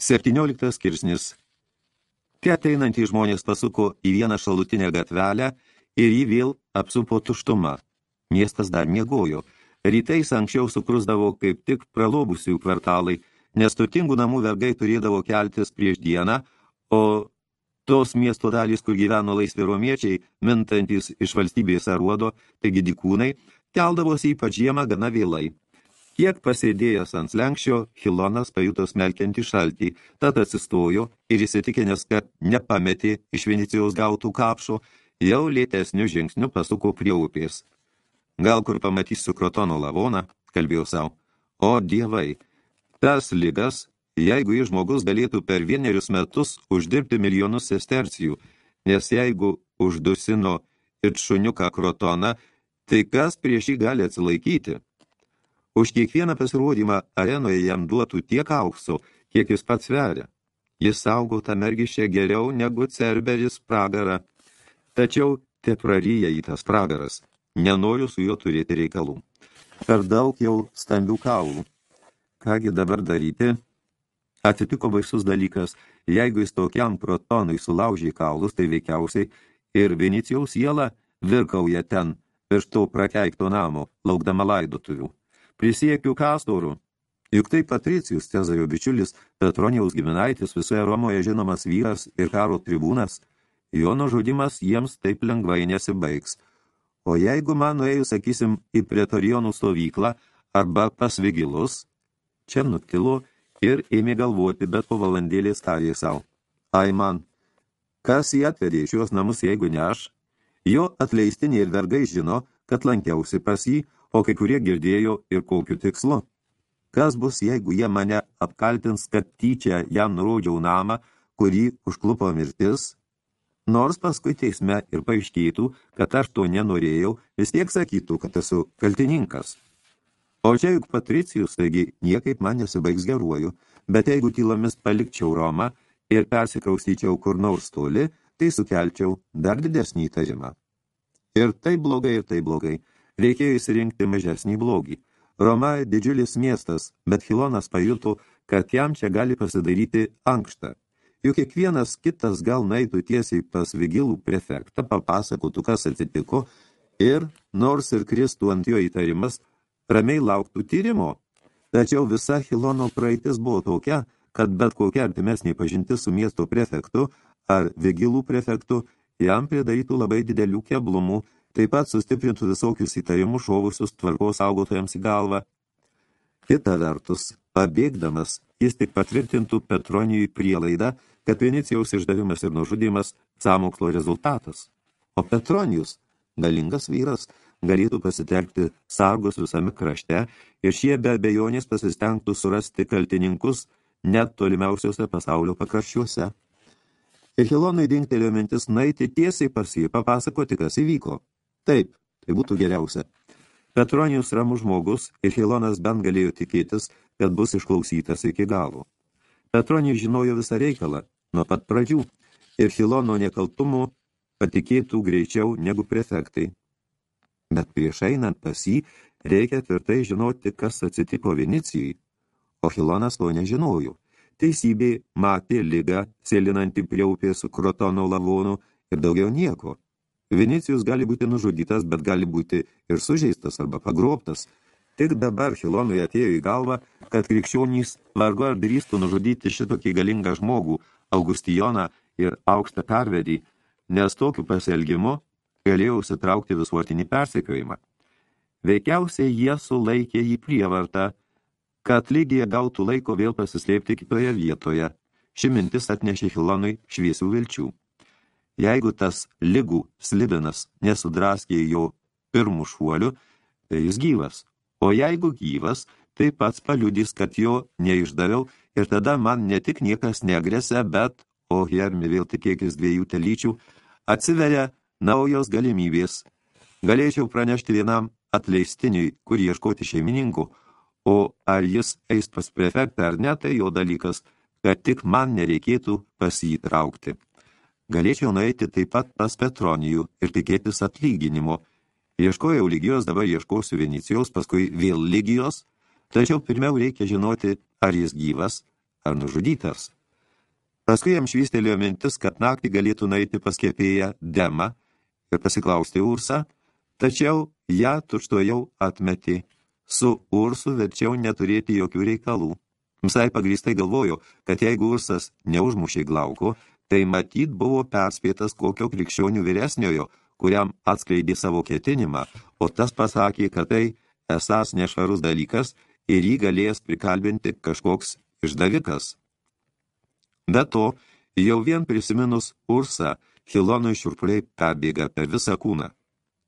17 skirsnis. Tie ateinantys žmonės pasuko į vieną šalutinę gatvelę ir jį vėl apsupo tuštuma. Miestas dar miegojo. Rytais anksčiau sukrusdavo kaip tik pralobusių kvartalai, nes turtingų namų vergai turėdavo keltis prieš dieną, o tos miesto dalys, kur gyveno laisvi romiečiai, mintantis iš valstybės aruodo, taigi dikūnai, keldavosi ypač žiemą gana vėlai. Kiek pasėdėjęs ant slenkščio, Hilonas pajuto smelkiantį šaltį, tad atsistojo ir įsitikinęs, kad nepametė iš Venicijos gautų kapšo, jau lėtesnių žingsnių pasuko prie upės. Gal kur pamatysiu krotono lavoną, kalbėjau savo. O dievai, tas lygas, jeigu į žmogus galėtų per vienerius metus uždirbti milijonus sestercijų, nes jeigu uždusino ir šuniuką krotoną, tai kas prieš jį gali atsilaikyti? Už kiekvieną pasirodymą arenoje jam duotų tiek aukso, kiek jis pats sveria. Jis saugo tą mergišę geriau negu cerberis pragarą. Tačiau te praryja į tas pragaras. Nenoriu su juo turėti reikalų. Per daug jau stambių kaulų. Kągi dabar daryti? Atsitiko baisus dalykas. Jeigu jis tokiam protonui sulaužė kaulus, tai veikiausiai ir Venicijaus siela virkauja ten, virš to prakeikto namo, laukdama laidotuvių. Prisiekiu Kastorų. Juk tai Patricijus, Cezario bičiulis, Petronijaus giminaitis, visoje Romoje žinomas vyras ir karo tribūnas, jo nužudimas jiems taip lengvai nesibaigs. O jeigu man nuėjus, sakysim, į pretorionų stovyklą arba pas vigilus, čia nutilo ir ėmė galvoti, bet po valandėlės tarė savo. Ai man, kas jį atvedė šios namus, jeigu ne aš? Jo atleistiniai ir vergai žino, kad lankiausi pas jį, o kai kurie girdėjo ir kokiu tikslu. Kas bus, jeigu jie mane apkaltins, kad tyčia jam nurodžiau namą, kurį užklupo mirtis? Nors paskui teisme ir paaiškėtų, kad aš to nenorėjau, vis tiek sakytų, kad esu kaltininkas. O čia juk Patricijus, taigi niekaip man nesibaigs geruoju, bet jeigu tylomis palikčiau Romą ir persikraustyčiau kur nors toli, tai sukelčiau dar didesnį įtarimą. Ir tai blogai, ir tai blogai. Reikėjo įsirinkti mažesnį blogį. Roma didžiulis miestas, bet Hilonas pajuto, kad jam čia gali pasidaryti ankštą. Juk kiekvienas kitas gal naitų tiesiai pas vigilų prefektą, papasakotų, kas atsitiko, ir, nors ir kristų ant jo įtarimas, ramiai lauktų tyrimo. Tačiau visa Hilono praeitis buvo tokia, kad bet kokia artimesnė pažintis su miesto prefektu ar vigilų prefektu jam pridarytų labai didelių keblumų taip pat sustiprintų visokius įtarimus šovusius tvarkos saugotojams į galvą. Kita vertus, pabėgdamas, jis tik patvirtintų Petronijui prielaidą, kad Venicijaus išdavimas ir nužudymas samokslo rezultatas. O Petronijus, galingas vyras, galėtų pasitelkti sargus visame krašte ir šie be abejonės pasistengtų surasti kaltininkus net tolimiausiuose pasaulio pakraščiuose. Ir Hilonui dingtelėjo mintis naiti tiesiai pas jį papasakoti, kas įvyko. Taip, tai būtų geriausia. Petronijus ramus žmogus ir Hilonas bent galėjo tikėtis, kad bus išklausytas iki galo. Petronijus žinojo visą reikalą nuo pat pradžių ir Hilono nekaltumo patikėtų greičiau negu prefektai. Bet prieš einant pas jį reikia tvirtai žinoti, kas atsitiko Venicijai, o Hilonas to nežinojo. Teisybė matė lygą, sėlinantį prie upės su krotono lavonu ir daugiau nieko. Vinicijus gali būti nužudytas, bet gali būti ir sužeistas arba pagrobtas. Tik dabar Hilonui atėjo į galvą, kad krikščionys vargu ar drįstų nužudyti šitokį galingą žmogų, Augustijoną ir aukštą karvedį, nes tokiu pasielgimu galėjo užsitraukti visuotinį persekiojimą. Veikiausiai jie sulaikė jį prievartą, kad lygija gautų laiko vėl pasislėpti kitoje vietoje. Ši mintis atnešė Hilonui šviesių vilčių. Jeigu tas ligų slibinas nesudraskė jo pirmų šuolių, tai jis gyvas. O jeigu gyvas, tai pats paliudys, kad jo neišdaviau ir tada man ne tik niekas negresia, bet, o Hermi vėl tikėkis dviejų telyčių, atsiveria naujos galimybės. Galėčiau pranešti vienam atleistiniui, kur ieškoti šeimininkų, o ar jis eis pas prefektą ar ne, tai jo dalykas, kad tik man nereikėtų pas jį traukti. Galėčiau nueiti taip pat pas Petronijų ir tikėtis atlyginimo. Ieškojau lygijos, dabar ieškosiu Venicijos, paskui vėl lygijos, tačiau pirmiau reikia žinoti, ar jis gyvas, ar nužudytas. Paskui jam švystelėjo mintis, kad naktį galėtų naiti pas kepėją Demą ir pasiklausti Ursą, tačiau ją tučtojau atmeti. Su Ursu verčiau neturėti jokių reikalų. Visai pagrįstai galvojo, kad jeigu Ursas neužmušė glauko, tai matyt buvo perspėtas kokio krikščionių vyresniojo, kuriam atskleidė savo ketinimą, o tas pasakė, kad tai esas nešvarus dalykas ir jį galės prikalbinti kažkoks išdavikas. Be to, jau vien prisiminus Ursą, Hilonui šiurpuliai perbėga per visą kūną.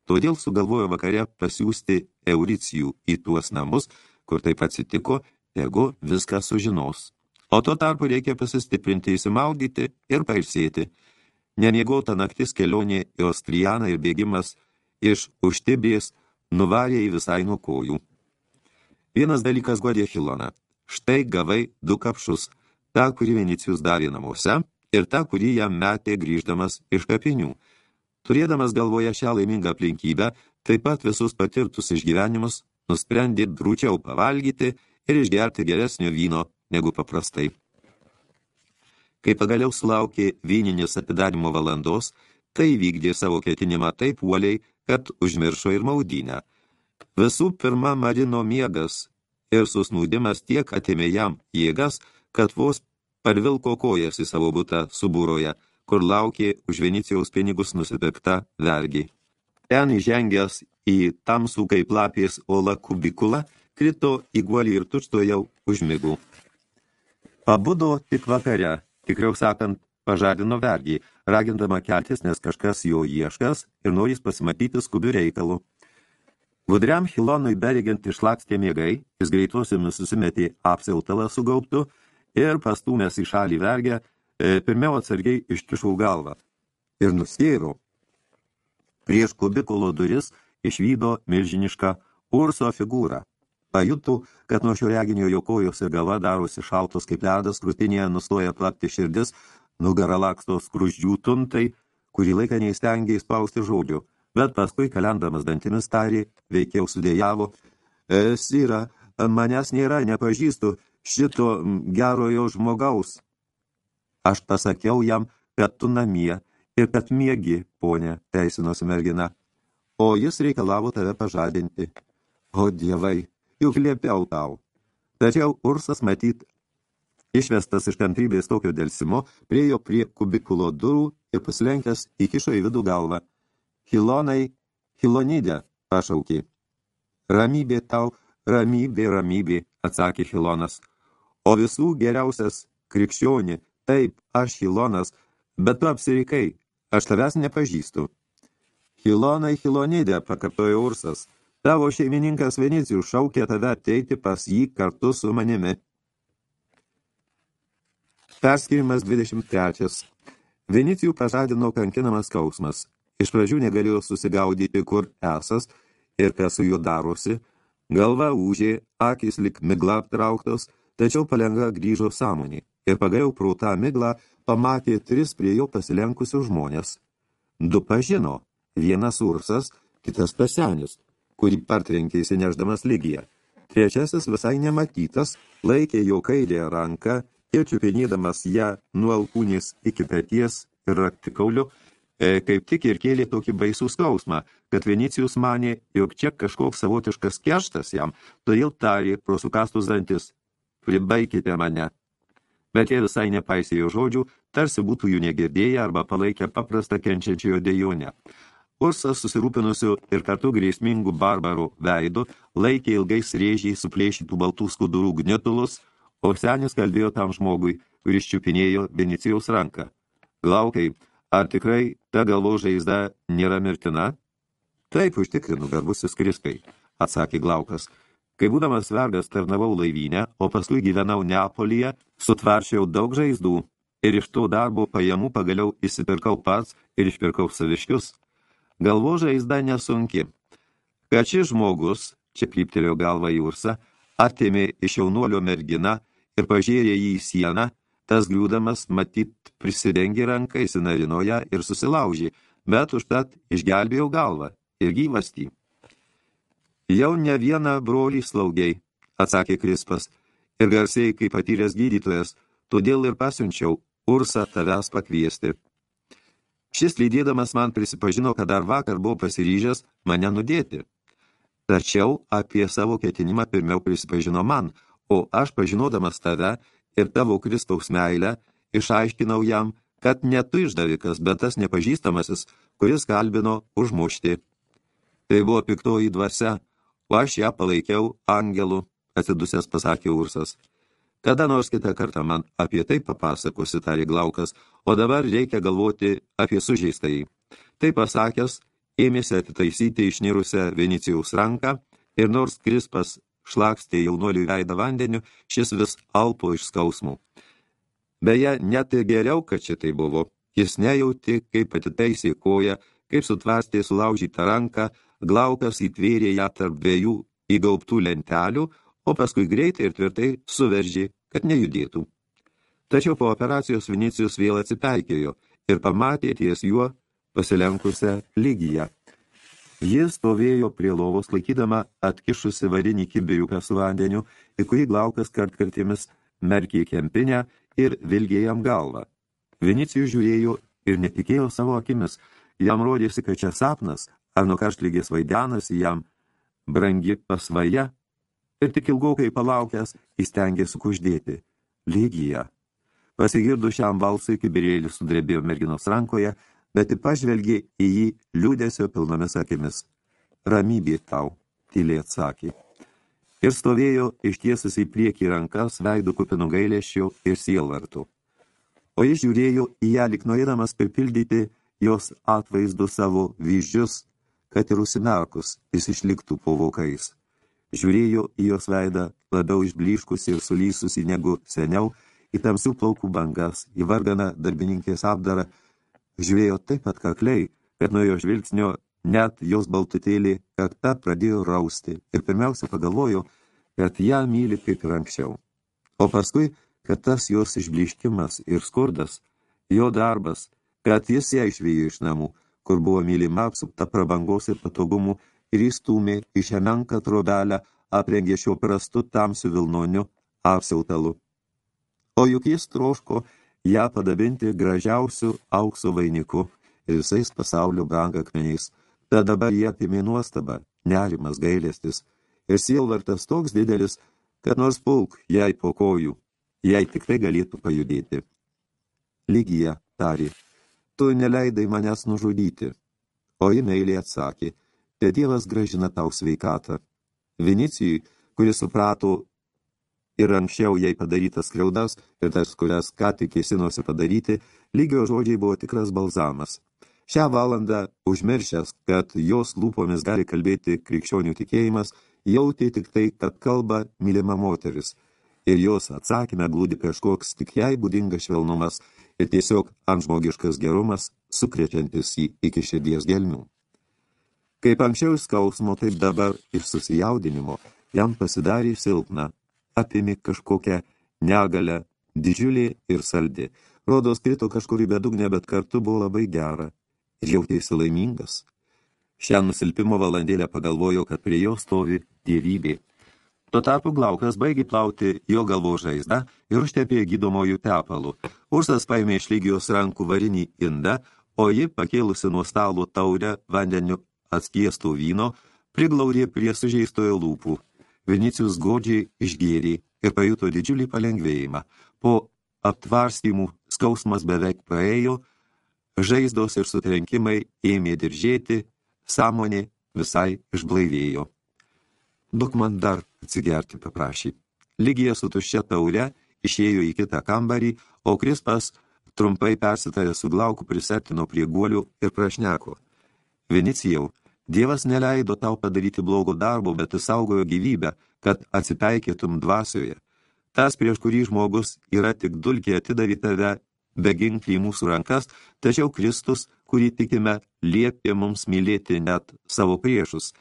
Todėl sugalvojo vakare pasiūsti Euricijų į tuos namus, kur taip atsitiko, jeigu viską sužinos. O tuo tarpu reikia pasistiprinti, įsimaudyti ir pailsėti. Nemiegota naktis kelionė į Ostrijaną ir bėgimas iš užtibės nuvarė į visai nuo kojų. Vienas dalykas godė Hiloną. Štai gavai du kapšus, tą, kurį Venicijus davė namuose ir tą, kurį jam metė grįždamas iš kapinių. Turėdamas galvoje šią laimingą aplinkybę, taip pat visus patirtus išgyvenimus, nusprendė drūčiau pavalgyti ir išgerti geresnio vyno negu paprastai. Kai pagaliau sulaukė vyninės atidarimo valandos, tai vykdė savo ketinimą taip uoliai, kad užmiršo ir maudynę. Visų pirma, Marino miegas ir susnūdimas tiek atėmė jam jėgas, kad vos parvilko kojas į savo butą subūroje, kur laukė už Venicijaus pinigus nusipirkta vergiai. Ten įžengęs į tamsų kaip lapės ola kubikulą, krito į guolį ir tučto jau užmigų. Pabudo tik vakare, tikriau sakant, pažadino vergį, ragindama keltis, nes kažkas jo ieškas ir norys pasimatyti skubių reikalų. Gudriam Hilonui berigiant išlakstė mėgai, jis greituosiamis susimetė apsiltalą sugauptų ir pastūmęs į šalį vergę, e, pirmiau atsargiai iškišau galvą ir nustėrau. Prieš kubikulo duris išvydo milžinišką urso figūrą. Pajutų, kad nuo šio reginio jo kojos ir galva darosi šaltos kaip ledas, krūtinėje nustoja plakti širdis, nugara laksto skruždžių tuntai, kurį laiką neįstengė įspausti žodžių, bet paskui, kalendamas dantimis tarė, veikiau sudėjavo, Syra, manęs nėra, nepažįstu šito gerojo žmogaus. Aš pasakiau jam, kad tu namie ir kad miegi, ponė, teisinosi mergina, o jis reikalavo tave pažadinti. O dievai, juk liepiau tau. Tačiau Ursas matyt, išvestas iš kantrybės tokio delsimo, priejo prie kubikulo durų ir pasilenkęs įkišo į vidų galvą. Hilonai, Hilonidė, pašaukė. Ramybė tau, ramybė, ramybė, atsakė Hilonas. O visų geriausias krikščionį, taip, aš Hilonas, bet tu apsirikai, aš tavęs nepažįstu. Hilonai, Hilonidė, pakartojo Ursas, Tavo šeimininkas Venicijus šaukė tave ateiti pas jį kartu su manimi. Perskirimas 23. Venicijų pažadino kankinamas skausmas. Iš pradžių negalėjo susigaudyti, kur esas ir kas su juo darosi. Galva ūžė, akis lik migla aptrauktos, tačiau palengva grįžo sąmonį. Ir pagaliau pro tą miglą pamatė tris prie jo pasilenkusius žmonės. Du pažino, vienas ursas, kitas pasenis kurį partrenkė įsineždamas lygiją. Trečiasis visai nematytas, laikė jo kairę ranką ir čiupinėdamas ją nuo alkūnės iki peties ir raktikauliu, e, kaip tik ir kėlė tokį baisų skausmą, kad Venicijus manė, jog čia kažkoks savotiškas kerštas jam, todėl tarė pro sukastus dantis, pribaikite mane. Bet jie visai nepaisė jo žodžių, tarsi būtų jų negirdėję arba palaikę paprastą kenčiančiojo dejonę. Ursas susirūpinusiu ir kartu grėsmingų barbarų veidu laikė ilgais rėžiai suplėšytų baltų skudurų gnietulus, o senis kalbėjo tam žmogui, kuris čiupinėjo Venicijaus ranką. Glaukai, ar tikrai ta galvo žaizda nėra mirtina? Taip, užtikrinu, garbusis Kriskai, atsakė Glaukas. Kai būdamas vergas tarnavau laivynę, o paskui gyvenau Neapolyje, sutvaršiau daug žaizdų ir iš to darbo pajamų pagaliau įsipirkau pats ir išpirkau saviškius. Galvo žaizda nesunki. Kad šis žmogus, čia kryptelėjo galvą į ursą, atėmė iš jaunuolio merginą ir pažiūrė jį į sieną, tas griūdamas matyt prisidengė ranką, įsinarino ją ir susilaužė, bet užtat išgelbėjau galvą ir gyvastį. Jau ne vieną brolį slaugiai, atsakė Krispas, ir garsiai, kaip patyręs gydytojas, todėl ir pasiunčiau Ursą tavęs pakviesti. Šis lydėdamas man prisipažino, kad dar vakar buvo pasiryžęs mane nudėti. Tačiau apie savo ketinimą pirmiau prisipažino man, o aš pažinodamas tave ir tavo Kristaus meilę, išaiškinau jam, kad ne tu išdavikas, bet tas nepažįstamasis, kuris kalbino užmušti. Tai buvo piktoji dvasia, o aš ją palaikiau angelu, atsidusęs pasakė Ursas. Kada nors kitą kartą man apie tai papasakosi, tarė Glaukas, o dabar reikia galvoti apie sužeistai. Tai pasakęs, ėmėsi atitaisyti išnirusią Venicijaus ranką ir nors Krispas šlakstė jaunuoliui veidą vandeniu, šis vis alpo iš skausmų. Beje, net ir geriau, kad šitai buvo. Jis nejauti, kaip atitaisė koją, kaip sutvarstė sulaužytą ranką, Glaukas įtvėrė ją tarp dviejų įgaubtų lentelių, o paskui greitai ir tvirtai suveržė, kad nejudėtų. Tačiau po operacijos Vinicijus vėl atsipeikėjo ir pamatė ties juo pasilenkusią lygiją. Jis stovėjo prie lovos laikydama atkišusi varinį kibiriuką su vandeniu, į kurį Glaukas kartkartėmis merkė kempinę ir vilgė jam galvą. Vinicijus žiūrėjo ir netikėjo savo akimis. Jam rodėsi, kad čia sapnas, ar nuo karštlygės vaidenasi jam brangi pasvaja ir tik ilgokai palaukęs įstengė sukuždėti. Lygija. Pasigirdu šiam balsui, kibirėlis sudrebėjo merginos rankoje, bet pažvelgė į jį liūdėsio pilnomis akimis. Ramybė tau, tyliai atsakė. Ir stovėjo ištiesus į priekį rankas, veidų kupinų gailėšio ir sielvartų. O jis žiūrėjo į ją lik norėdamas pripildyti jos atvaizdų savo vyzdžius, kad ir užsimerkus jis išliktų po vokais žiūrėjo į jos veidą labiau išbliškusi ir sulysusi negu seniau, į tamsių plaukų bangas, į varganą darbininkės apdarą, žiūrėjo taip atkakliai, kad nuo jo žvilgsnio net jos baltutėlį kakta pradėjo rausti ir pirmiausia pagalvojo, kad ją myli kaip ir anksčiau. O paskui, kad tas jos išbliškimas ir skurdas, jo darbas, kad jis ją išvėjo iš namų, kur buvo mylima apsupta prabangos ir patogumų, ir įstūmė į šią menką trobelę, aprengė šio prastu tamsiu vilnoniu apsiautalu. O juk jis troško ją padabinti gražiausiu aukso vainiku ir visais pasaulio brangakmeniais. Tad dabar jie apimė nuostaba, nerimas gailestis, ir sielvartas toks didelis, kad nors pulk jai po kojų, jai tikrai galėtų pajudėti. Lygija, tarė, tu neleidai manęs nužudyti. O ji meiliai atsakė, te Dievas gražina tau sveikatą. Vinicijui, kuris suprato ir anksčiau jai padarytas skriaudas ir tas, kurias ką tik kėsinosi padaryti, lygio žodžiai buvo tikras balzamas. Šią valandą, užmiršęs, kad jos lūpomis gali kalbėti krikščionių tikėjimas, jautė tik tai, kad kalba mylima moteris, ir jos atsakymė glūdi kažkoks tik jai būdingas švelnumas ir tiesiog antžmogiškas gerumas, sukrečiantis jį iki širdies gelmių. Kaip anksčiau skausmo, taip dabar iš susijaudinimo jam pasidarė silpna, apimi kažkokią negalę, didžiulį ir saldi. Rodos krito kažkur į bedugnę, bet kartu buvo labai gera ir jautėsi laimingas. Šią nusilpimo valandėlę pagalvojo, kad prie jo stovi dievybė. Tuo tarpu Glaukas baigė plauti jo galvo žaizdą ir užtepė gydomojų tepalų. Ursas paėmė iš lygijos rankų varinį indą, o ji, pakėlusi nuo stalo taurę vandeniu atskiesto vyno, priglaudė prie sužeistojo lūpų. Vinicijus godžiai išgėrė ir pajuto didžiulį palengvėjimą. Po aptvarstymų skausmas beveik praėjo, žaizdos ir sutrenkimai ėmė diržėti, sąmonė visai išblaivėjo. Duk man dar atsigerti paprašy. Lygija su tuščia taure išėjo į kitą kambarį, o Krispas trumpai persitarė su glauku prisertino prie guolių ir prašneko. Vinicijau, Dievas neleido tau padaryti blogo darbo, bet įsaugojo gyvybę, kad atsipeikėtum dvasioje. Tas, prieš kurį žmogus yra tik dulkė atidavė tave be ginklį į mūsų rankas, tačiau Kristus, kurį tikime, liepė mums mylėti net savo priešus.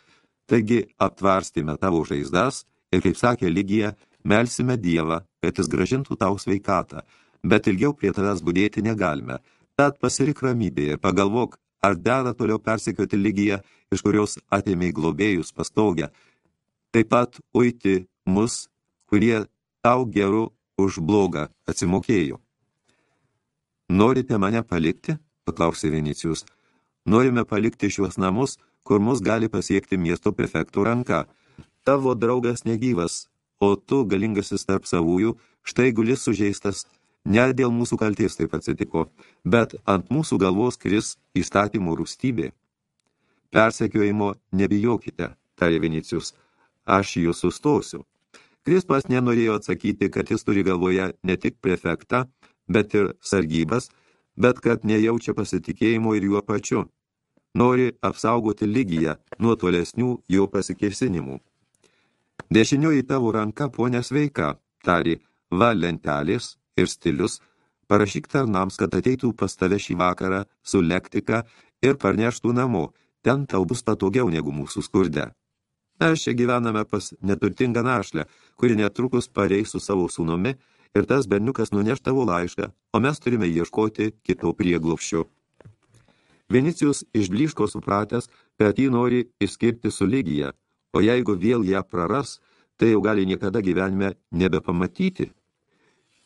Taigi aptvarstėme tavo žaizdas ir, kaip sakė Lygija, melsime Dievą, kad jis gražintų tau sveikatą, bet ilgiau prie tavęs būdėti negalime. Tad pasirik ramybėje pagalvok, ar dera toliau persekioti lygiją, iš kurios atėmė globėjus pastogę, taip pat uiti mus, kurie tau geru už blogą atsimokėjo. Norite mane palikti? paklausė Vinicijus. Norime palikti šiuos namus, kur mus gali pasiekti miesto prefektų ranka. Tavo draugas negyvas, o tu, galingasis tarp savųjų, štai gulis sužeistas. Ne dėl mūsų kalties taip atsitiko, bet ant mūsų galvos kris įstatymų rūstybė. Persekiojimo nebijokite, tarė Vinicijus, aš jūs sustosiu. Krispas nenorėjo atsakyti, kad jis turi galvoje ne tik prefektą, bet ir sargybas, bet kad nejaučia pasitikėjimo ir juo pačiu. Nori apsaugoti lygiją nuo tolesnių jo pasikėsinimų. Dešinioji tavo ranka, ponė sveika, tari, va lentelės ir stilius, parašyk tarnams, kad ateitų pas tave šį vakarą su lektika ir parneštų namo, ten tau bus patogiau negu mūsų skurde. Mes čia gyvename pas neturtingą našlę, kuri netrukus pareis su savo sūnumi ir tas berniukas nuneš tavo laišką, o mes turime ieškoti kito prieglopščio. Vinicijus išbliško supratęs, kad jį nori išskirti su lygija, o jeigu vėl ją praras, tai jau gali niekada gyvenime nebepamatyti.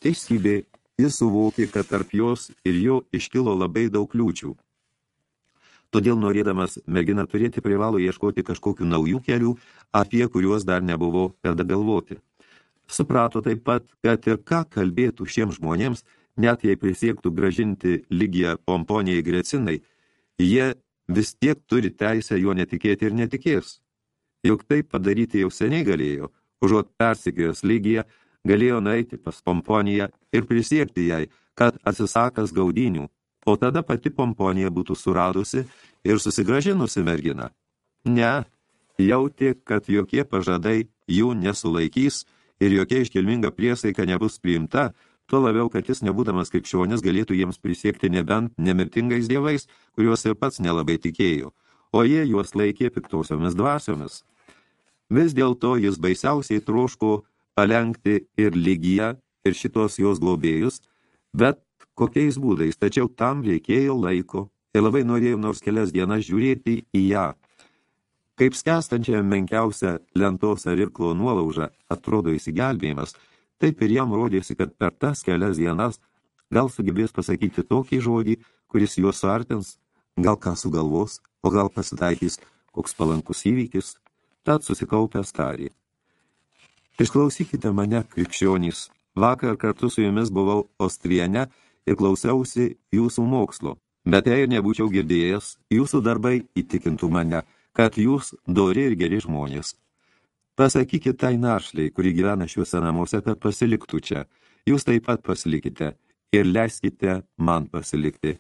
Teisybė, jis suvokė, kad tarp jos ir jo iškilo labai daug kliūčių. Todėl norėdamas mergina turėti privalo ieškoti kažkokių naujų kelių, apie kuriuos dar nebuvo kada galvoti. Suprato taip pat, kad ir ką kalbėtų šiems žmonėms, net jei prisiektų gražinti lygiją pomponijai grecinai, jie vis tiek turi teisę juo netikėti ir netikės. Juk taip padaryti jau seniai galėjo, užuot persikėjęs lygiją, galėjo nueiti pas pomponiją ir prisiekti jai, kad atsisakas gaudinių, o tada pati pomponija būtų suradusi ir susigražinusi merginą. Ne, jautė, kad jokie pažadai jų nesulaikys ir jokia iškilminga priesaika nebus priimta, tuo labiau, kad jis nebūdamas krikščionis galėtų jiems prisiekti nebent nemirtingais dievais, kuriuos ir pats nelabai tikėjo, o jie juos laikė piktosiomis dvasiomis. Vis dėlto jis baisiausiai troško palenkti ir lygiją, ir šitos jos globėjus, bet kokiais būdais, tačiau tam reikėjo laiko ir labai norėjau nors kelias dienas žiūrėti į ją, Kaip skęstančią menkiausią lentos ar irklo nuolaužą atrodo įsigelbėjimas, taip ir jam rodėsi, kad per tas kelias dienas gal sugebės pasakyti tokį žodį, kuris juos suartins, gal ką sugalvos, o gal pasitaikys koks palankus įvykis, tad susikaupęs tarė. Išklausykite mane, krikščionys. Vakar kartu su jumis buvau Ostriene ir klausiausi jūsų mokslo, bet jei nebūčiau girdėjęs, jūsų darbai įtikintų mane – kad jūs dori ir geri žmonės. Pasakykit tai našliai, kuri gyvena šiuose namuose, kad pasiliktų čia. Jūs taip pat pasilikite ir leiskite man pasilikti.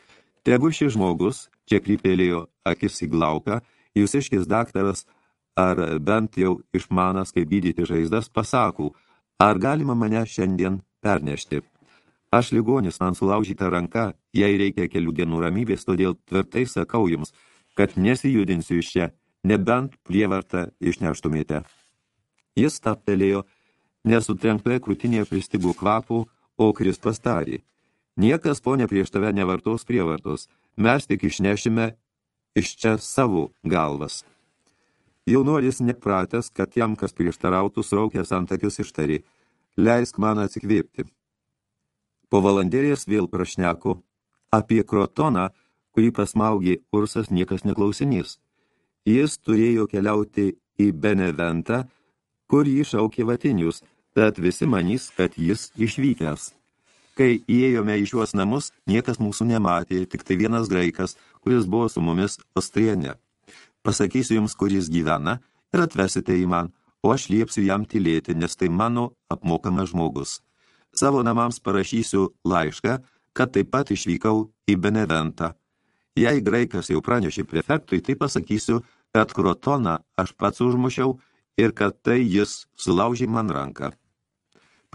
Tegu šis žmogus, čia krypėlėjo akis į glauką, jūs iškis daktaras, ar bent jau išmanas, kaip gydyti žaizdas, pasakų, ar galima mane šiandien pernešti. Aš ligonis, man sulaužyta ranka, jei reikia kelių dienų ramybės, todėl tvirtai sakau jums, kad nesijudinsiu iš čia, nebent prievartą išneštumėte. Jis taptelėjo, nesutrenktoje krūtinėje pristigo kvapų, o Krispas tarė. Niekas, ponė, prieš tave nevartos prievartos, mes tik išnešime iš čia savo galvas. Jaunuolis nepratęs, kad jam kas prieštarautų, sraukęs antakius ištarė, leisk man atsikvėpti. Po valandėlės vėl prašneko, apie krotoną, kurį pasmaugė Ursas, niekas neklausinys. Jis turėjo keliauti į Beneventą, kur jį šaukė Vatinius, bet visi manys, kad jis išvykęs. Kai įėjome į šiuos namus, niekas mūsų nematė, tik tai vienas graikas, kuris buvo su mumis Ostriene. Pasakysiu jums, kur jis gyvena, ir atvesite į man, o aš liepsiu jam tylėti, nes tai mano apmokamas žmogus. Savo namams parašysiu laišką, kad taip pat išvykau į Beneventą. Jei graikas jau pranešė prefektui, tai pasakysiu, kad krotoną aš pats užmušiau ir kad tai jis sulaužė man ranką.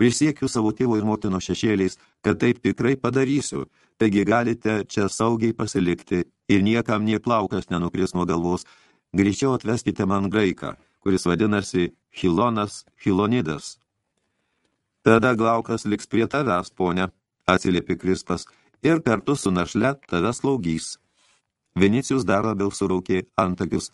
Prisiekiu savo tėvo ir motino šešėliais, kad taip tikrai padarysiu, taigi galite čia saugiai pasilikti ir niekam nie plaukas nenukris nuo galvos. Greičiau atveskite man graiką, kuris vadinasi Hilonas Hilonidas. Tada glaukas liks prie tavęs, ponia, atsiliepė Krispas, ir kartu su našle tave slaugys. Vinicijus dar labiau suraukė antakius,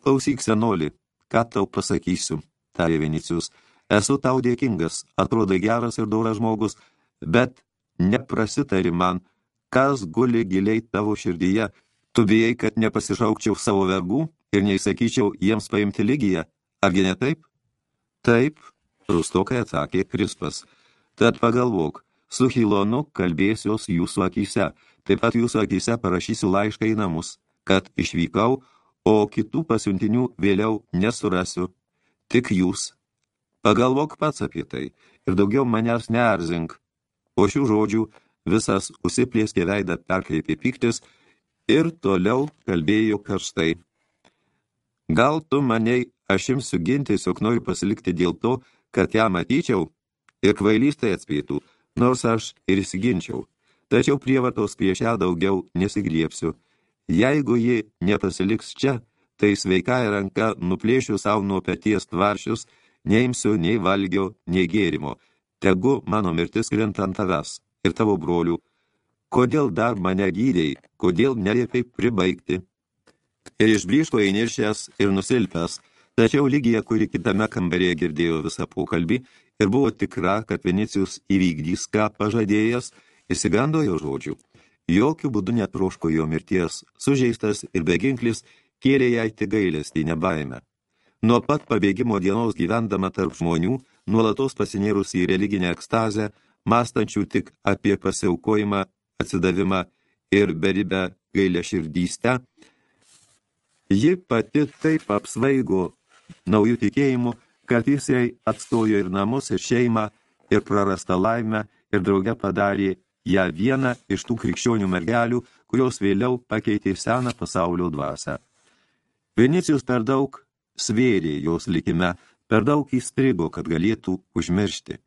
Klausyk, senoli, ką tau pasakysiu, tarė Vinicijus. Esu tau dėkingas, atrodo geras ir doras žmogus, bet neprasitari man, kas guli giliai tavo širdyje. Tu bijai, kad nepasišaukčiau savo vergų ir neįsakyčiau jiems paimti lygiją. Argi ne taip? Taip, rustokai atsakė Krispas. Tad pagalvok, su Hilonu kalbėsios jūsų akise, taip pat jūsų akise parašysiu laišką į namus, kad išvykau, o kitų pasiuntinių vėliau nesurasiu. Tik jūs Pagalvok pats apie tai ir daugiau manęs neerzink. Po šių žodžių visas užsiplėskė veidą perkreipė piktis ir toliau kalbėjo karštai. Gal tu maniai, aš imsiu ginti, tiesiog noriu pasilikti dėl to, kad ją matyčiau ir kvailys tai atspėtų, nors aš ir įsiginčiau. Tačiau prievartos prieš ją daugiau nesigriepsiu. Jeigu ji nepasiliks čia, tai sveikai ranka nuplėšiu savo nuo peties tvaršius neimsiu nei valgio, nei gėrimo. Tegu mano mirtis krenta ant tavęs ir tavo brolių. Kodėl dar mane gydėjai, kodėl neliepiai pribaigti? Ir išbliško įniršęs ir nusilpęs, tačiau lygija, kuri kitame kambarėje girdėjo visą pokalbį ir buvo tikra, kad Vinicijus įvykdys, ką pažadėjęs, įsigando jo žodžių. Jokių būdų netroško jo mirties, sužeistas ir beginklis kėlė jai tik gailestį nebaimę. Nuo pat pabėgimo dienos gyvendama tarp žmonių, nuolatos pasinėrus į religinę ekstazę, mastančių tik apie pasiaukojimą, atsidavimą ir beribę gailę širdystę, ji pati taip apsvaigo naujų tikėjimų, kad jis jai atstojo ir namus, ir šeimą, ir prarastą laimę, ir drauge padarė ją vieną iš tų krikščionių mergelių, kurios vėliau pakeitė seną pasaulio dvasę. Vinicijus per daug svėrė jos likime, per daug įstrigo, kad galėtų užmiršti.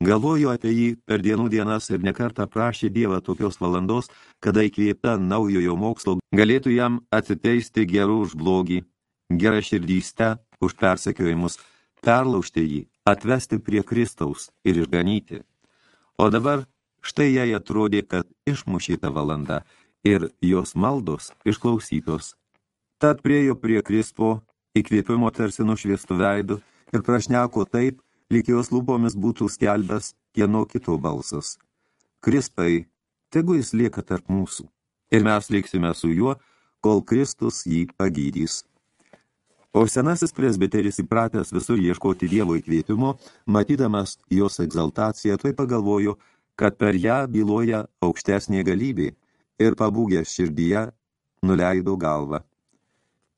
Galvoju apie jį per dienų dienas ir nekartą prašė Dievą tokios valandos, kada įkvėpta naujojo mokslo galėtų jam atsiteisti gerų už blogį, gerą širdystę už persekiojimus, perlaužti jį, atvesti prie Kristaus ir išganyti. O dabar štai jai atrodė, kad išmušyta valanda ir jos maldos išklausytos. Tad priejo prie Krispo įkvėpimo tarsi nušviestų veidų ir prašneko taip, lyg jos lūpomis būtų skelbęs kieno kito balsas. Krispai, tegu jis lieka tarp mūsų, ir mes liksime su juo, kol Kristus jį pagydys. O senasis presbiteris įpratęs visur ieškoti Dievo įkvėpimo, matydamas jos egzaltaciją, tai pagalvojo, kad per ją byloja aukštesnė galybė ir pabūgęs širdyje nuleido galvą.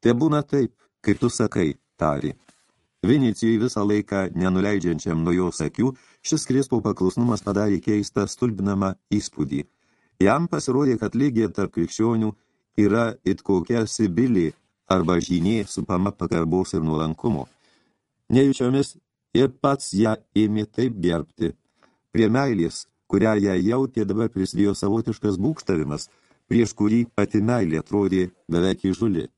Te būna taip, kaip tu sakai, tari. Vinicijui visą laiką nenuleidžiančiam nuo jos akių, šis krispo paklusnumas padarė keistą stulbinamą įspūdį. Jam pasirodė, kad lygiai tarp krikščionių yra it kokia sibilė arba žynė supama pagarbos ir nuolankumo. Nejučiomis ir pats ją ėmė taip gerbti. Prie meilės, kurią ją jautė, dabar prisidėjo savotiškas būkštavimas, prieš kurį pati meilė atrodė beveik įžulė.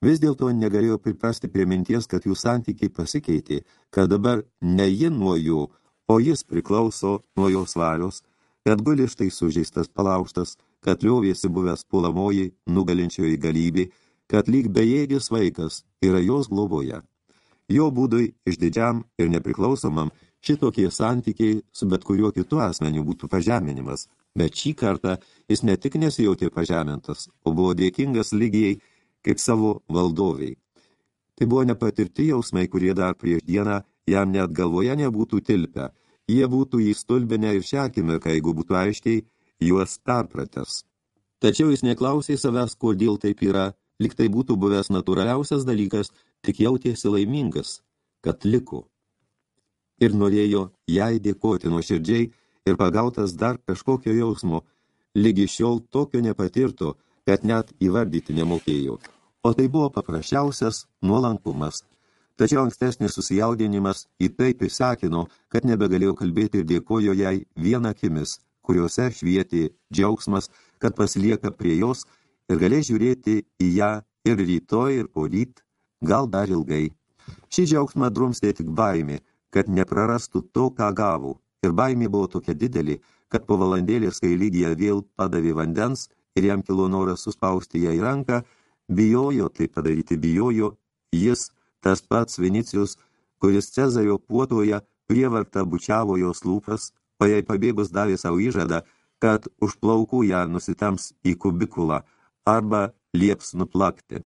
Vis dėlto negalėjo priprasti prie minties, kad jų santykiai pasikeitė, kad dabar ne ji nuo jų, o jis priklauso nuo jos valios, kad guli štai sužeistas palauštas, kad liovėsi buvęs pulamoji, nugalinčioji galybė, kad lyg bejėgis vaikas yra jos globoje. Jo būdui išdidžiam ir nepriklausomam šitokie santykiai su bet kuriuo kitu asmeniu būtų pažeminimas, bet šį kartą jis ne tik nesijautė pažemintas, o buvo dėkingas lygiai kaip savo valdoviai. Tai buvo nepatirti jausmai, kurie dar prieš dieną jam net galvoje nebūtų tilpę. Jie būtų įstulbinę ir šią akimirką, jeigu būtų aiškiai juos perpratęs. Tačiau jis neklausė savęs, kodėl taip yra, lyg tai būtų buvęs natūraliausias dalykas, tik jautėsi laimingas, kad liko. Ir norėjo jai dėkoti nuoširdžiai ir pagautas dar kažkokio jausmo, lygi šiol tokio nepatirto, kad net įvardyti nemokėjo. O tai buvo paprasčiausias nuolankumas. Tačiau ankstesnis susijaudinimas į taip įsakino, kad nebegalėjo kalbėti ir dėkojo jai vieną akimis, kuriuose švietė džiaugsmas, kad pasilieka prie jos ir galės žiūrėti į ją ir rytoj, ir poryt, gal dar ilgai. Šį džiaugsmą drumstė tik baimė, kad neprarastų to, ką gavo, ir baimė buvo tokia didelė, kad po valandėlės, kai lygija vėl padavė vandens, ir jam kilo noras suspausti ją į ranką, bijojo tai padaryti, bijojo jis, tas pats Vinicijus, kuris Cezario puotoje prievartą bučiavo jos lūpas, o jai pabėgus davė savo įžadą, kad už plaukų ją nusitams į kubikulą arba lieps nuplakti.